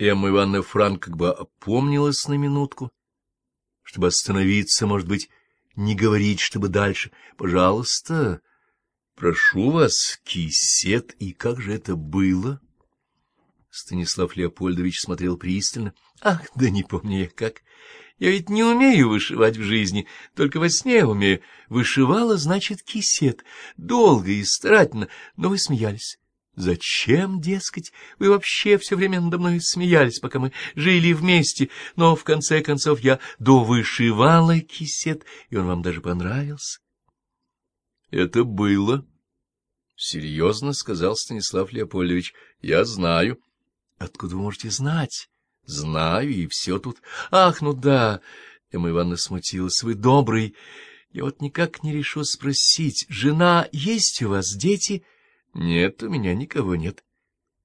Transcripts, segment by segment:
Эмма Ивановна Франк как бы опомнилась на минутку, чтобы остановиться, может быть, не говорить, чтобы дальше. Пожалуйста, прошу вас, кисет, и как же это было? Станислав Леопольдович смотрел пристально. Ах, да не помню я как. Я ведь не умею вышивать в жизни, только во сне умею. Вышивала, значит, кисет. Долго и старательно, но вы смеялись. Зачем, дескать, вы вообще все время надо мной смеялись, пока мы жили вместе, но в конце концов я довышивала кисет, и он вам даже понравился? — Это было, — серьезно сказал Станислав Леопольдович. — Я знаю. — Откуда вы можете знать? — Знаю, и все тут. — Ах, ну да, — Эмма Ивановна смутилась, — вы добрый. Я вот никак не решу спросить, жена есть у вас, дети? —— Нет, у меня никого нет.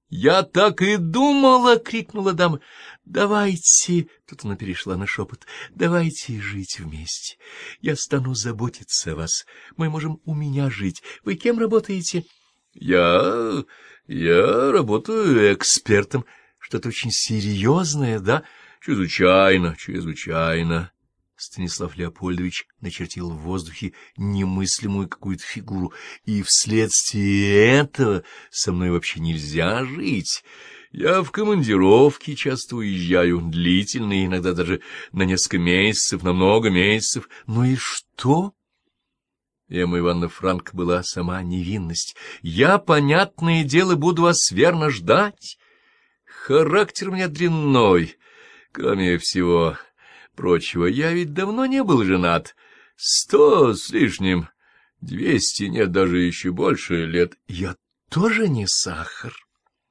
— Я так и думала! — крикнула дама. — Давайте, — тут она перешла на шепот, — давайте жить вместе. Я стану заботиться о вас. Мы можем у меня жить. Вы кем работаете? — Я... я работаю экспертом. Что-то очень серьезное, да? — Чрезвычайно, чрезвычайно. Станислав Леопольдович начертил в воздухе немыслимую какую-то фигуру, и вследствие этого со мной вообще нельзя жить. Я в командировке часто уезжаю, длительные, иногда даже на несколько месяцев, на много месяцев. Ну и что? Эмма Ивановна Франк была сама невинность. Я, понятное дело, буду вас верно ждать. Характер у меня дрянной. Кроме всего, прочего, я ведь давно не был женат. Сто с лишним, двести, нет, даже еще больше лет. Я тоже не сахар,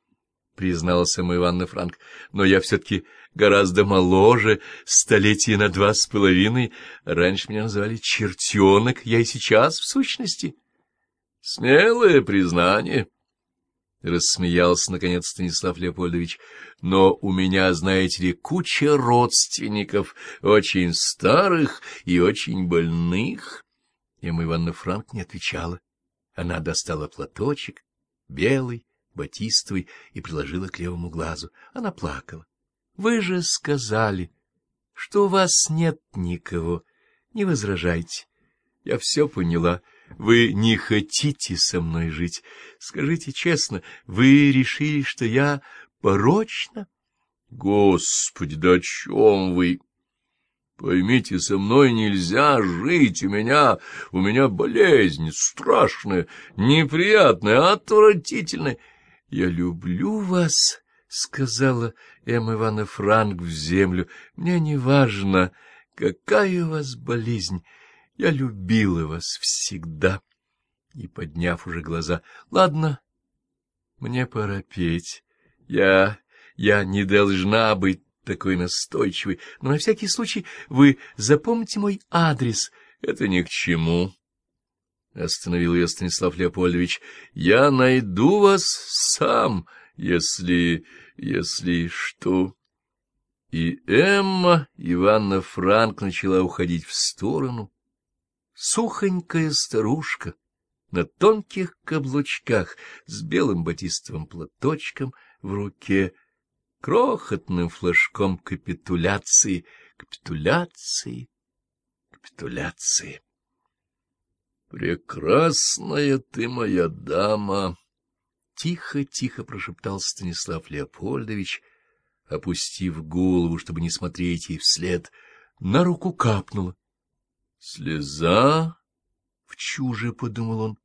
— признался мой Ивановна Франк, — но я все-таки гораздо моложе, столетия на два с половиной. Раньше меня называли чертенок, я и сейчас в сущности. Смелое признание. — рассмеялся, наконец, Станислав Леопольдович. — Но у меня, знаете ли, куча родственников, очень старых и очень больных. Эмма Ивановна Франк не отвечала. Она достала платочек, белый, батистовый, и приложила к левому глазу. Она плакала. — Вы же сказали, что у вас нет никого. Не возражайте. Я все поняла. — вы не хотите со мной жить. Скажите честно, вы решили, что я порочна? Господи, да о чем вы? Поймите, со мной нельзя жить, у меня, у меня болезнь страшная, неприятная, отвратительная. Я люблю вас, — сказала Эмма Ивановна Франк в землю. Мне не важно, какая у вас болезнь. Я любила вас всегда. И, подняв уже глаза, ладно, мне пора петь. Я... я не должна быть такой настойчивой, но на всякий случай вы запомните мой адрес. Это ни к чему. Остановил ее Станислав Леопольдович. Я найду вас сам, если... если что... И Эмма Ивановна Франк начала уходить в сторону, сухонькая старушка на тонких каблучках с белым батистовым платочком в руке, крохотным флажком капитуляции, капитуляции, капитуляции. «Прекрасная ты моя дама!» Тихо-тихо прошептал Станислав Леопольдович, опустив голову, чтобы не смотреть ей вслед. На руку капнула. Слеза в чуже, — подумал он,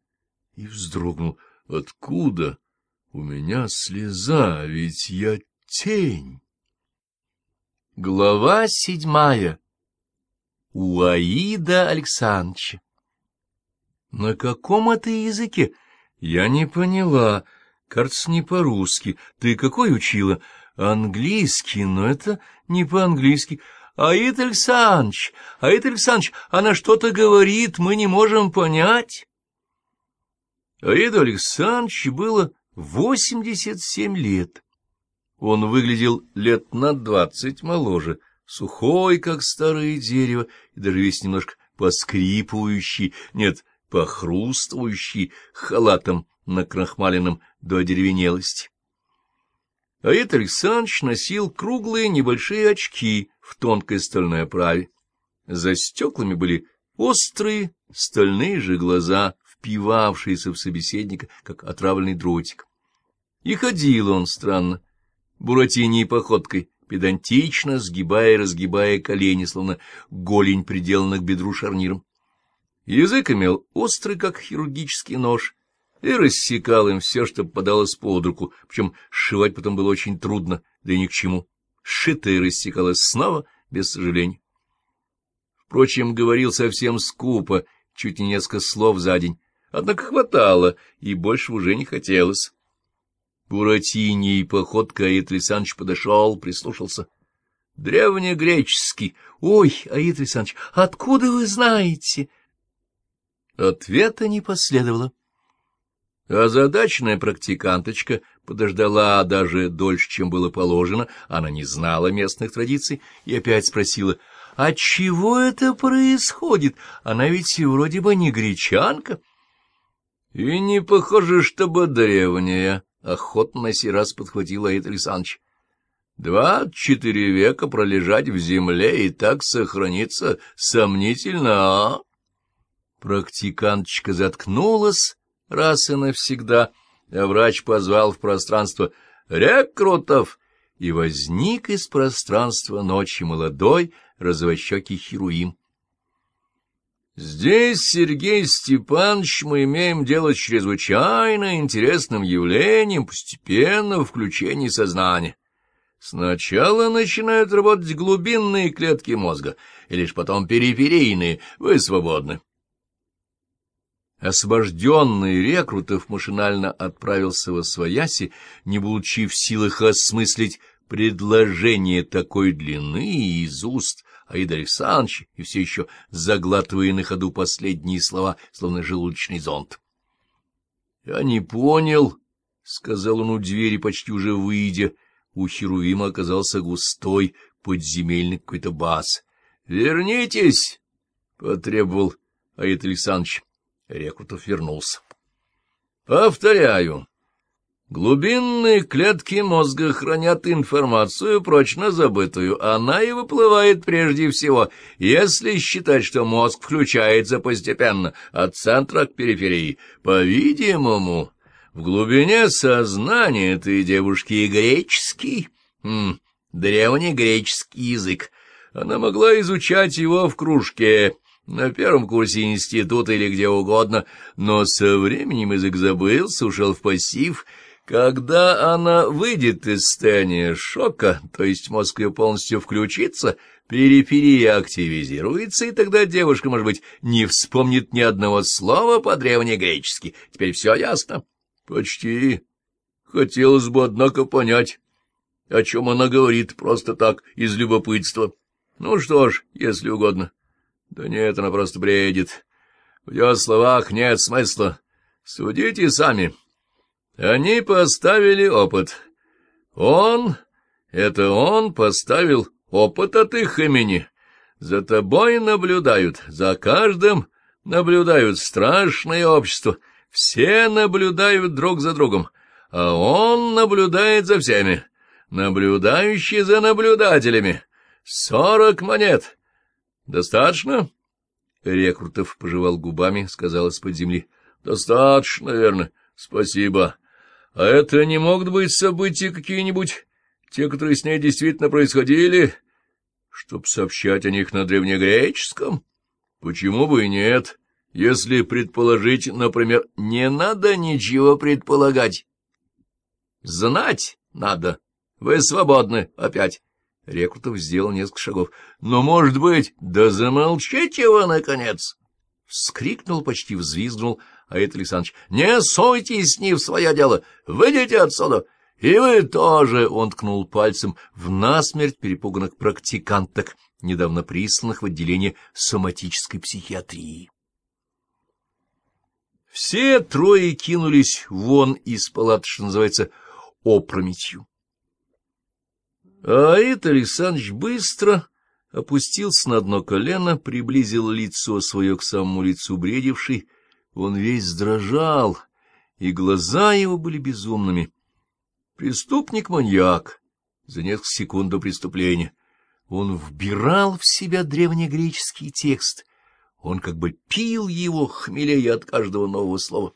и вздрогнул. Откуда у меня слеза, ведь я тень? Глава седьмая. У Аида Александровича. На каком это языке? Я не поняла. Кажется, не по-русски. Ты какой учила? Английский, но это не по-английски. Аид Александрович, Аид Александрович, она что-то говорит, мы не можем понять. Аиду Александровичу было восемьдесят семь лет. Он выглядел лет на двадцать моложе, сухой, как старое дерево, и даже весь немножко поскрипывающий, нет, похрустывающий халатом накрахмаленным до одеревенелости. Аид Александрович носил круглые небольшие очки в тонкой стальной оправе. За стеклами были острые стальные же глаза, впивавшиеся в собеседника, как отравленный дротик. И ходил он странно, буратиней походкой, педантично сгибая и разгибая колени, словно голень приделана к бедру шарниром. Язык имел острый, как хирургический нож, и рассекал им все, что попадалось под руку, причем сшивать потом было очень трудно, да и ни к чему. Сшитое рассекалось снова, без сожалений. Впрочем, говорил совсем скупо, чуть не несколько слов за день, однако хватало, и больше уже не хотелось. Буратини походка Аид Александрович подошел, прислушался. — Древнегреческий. — Ой, Аид Александрович, откуда вы знаете? Ответа не последовало. Озадаченная практиканточка подождала даже дольше, чем было положено, она не знала местных традиций, и опять спросила, «А чего это происходит? Она ведь вроде бы не гречанка». «И не похоже, чтобы древняя», — охотно на сей раз подхватил Аид Александрович. «Два четыре века пролежать в земле и так сохраниться сомнительно, а?» Практиканточка заткнулась раз и навсегда, а врач позвал в пространство «Рекрутов!» и возник из пространства ночи молодой розовощекий Херуим. Здесь, Сергей Степанович, мы имеем дело с чрезвычайно интересным явлением постепенного включения сознания. Сначала начинают работать глубинные клетки мозга, и лишь потом периферийные, вы свободны. Освобожденный Рекрутов машинально отправился во свояси, не будучи в силах осмыслить предложение такой длины из уст Аида Александровича и все еще заглатывая на ходу последние слова, словно желудочный зонт. — Я не понял, — сказал он у двери, почти уже выйдя. У Херувима оказался густой подземельный какой-то бас. — Вернитесь! — потребовал Аид Александрович. Рекрутов вернулся. Повторяю. Глубинные клетки мозга хранят информацию, прочно забытую. Она и выплывает прежде всего, если считать, что мозг включается постепенно от центра к периферии. По-видимому, в глубине сознания этой девушки греческий, м, древнегреческий язык. Она могла изучать его в кружке, на первом курсе института или где угодно, но со временем язык забылся, ушел в пассив. Когда она выйдет из состояния шока, то есть мозг ее полностью включится, периферия активизируется, и тогда девушка, может быть, не вспомнит ни одного слова по-древнегречески. Теперь все ясно? Почти. Хотелось бы, однако, понять, о чем она говорит просто так, из любопытства. Ну что ж, если угодно. Да нет, она просто бредит. В ее словах нет смысла. Судите сами. Они поставили опыт. Он, это он поставил опыт от их имени. За тобой наблюдают, за каждым наблюдают страшное общество. Все наблюдают друг за другом, а он наблюдает за всеми. Наблюдающий за наблюдателями. Сорок монет. Достаточно? Рекрутов пожевал губами, сказал из-под земли. Достаточно, наверное. Спасибо. А это не могут быть события какие-нибудь, те, которые с ней действительно происходили, чтоб сообщать о них на древнегреческом? Почему бы и нет? Если предположить, например, не надо ничего предполагать. Знать надо. Вы свободны опять. Рекрутов сделал несколько шагов. — Но, может быть, да замолчите его, наконец! Вскрикнул, почти взвизгнул Аид Александрович. — Не сойтесь с ним в свое дело! Выйдите отсюда! И вы тоже! — он ткнул пальцем в насмерть перепуганных практиканток, недавно присланных в отделение соматической психиатрии. Все трое кинулись вон из палаты, что называется, опрометью. А Аид Александрович быстро опустился на одно колено, приблизил лицо свое к самому лицу бредивший. Он весь дрожал, и глаза его были безумными. Преступник-маньяк за несколько секунд до преступления. Он вбирал в себя древнегреческий текст. Он как бы пил его, хмелея от каждого нового слова.